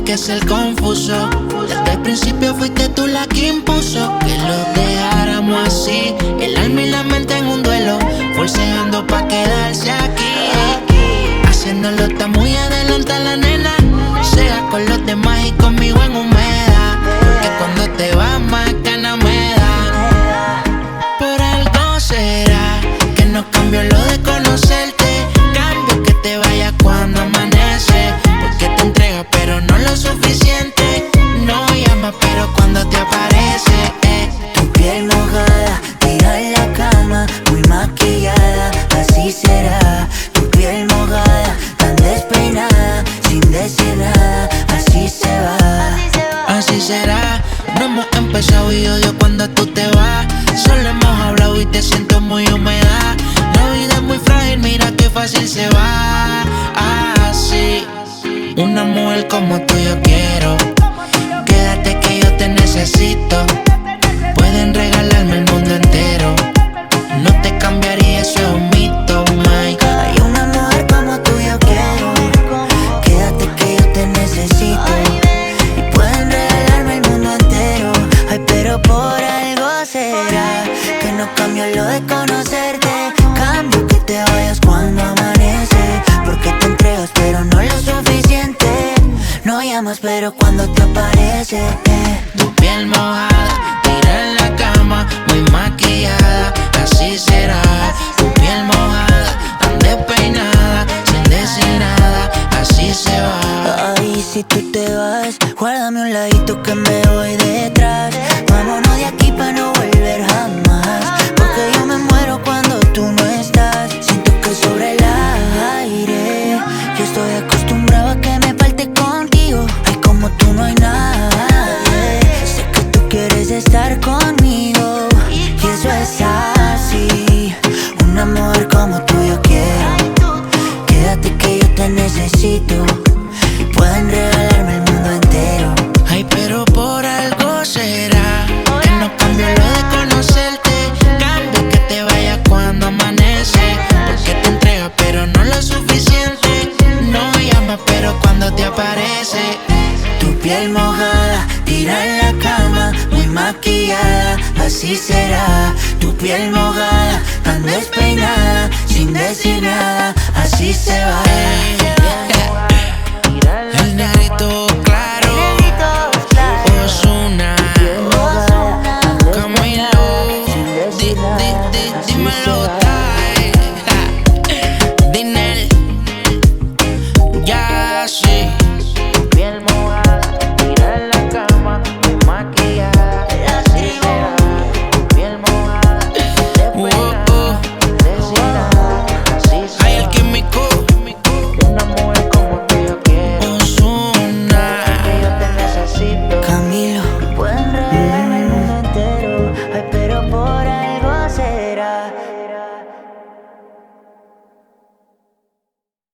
que ser confuso. Desde el principio fuiste tú la que impuso que lo dejáramos así. El alma y la mente en un duelo, forceando pa' quedarse aquí. Haciéndolo está muy adelante la nena. Empezado y cuando tú te vas. Solo hemos hablado y te siento muy humedad. La vida es muy frágil, mira qué fácil se va. Así. Una mujer como tú yo quiero. Quédate que yo te necesito. Pueden regalarme el mundo entero. No cambio lo de conocerte. Cambio que te vayas cuando amanece. Porque te entregas, pero no lo suficiente. No llamas, pero cuando te aparece. eh. Tu piel mojada, tira en la cama, muy maquillada, así será. Tu piel mojada, tan despeinada, sin decir nada, así se va. Ay, si tú te vas, guárdame un ladito que me quieres estar conmigo. Tu piel mojada, tira en la cama, muy maquillada, así será. Tu piel mojada, tan despeinada, sin decir nada, así se va. El negrito claro, Osuna, Camilo, dímelo.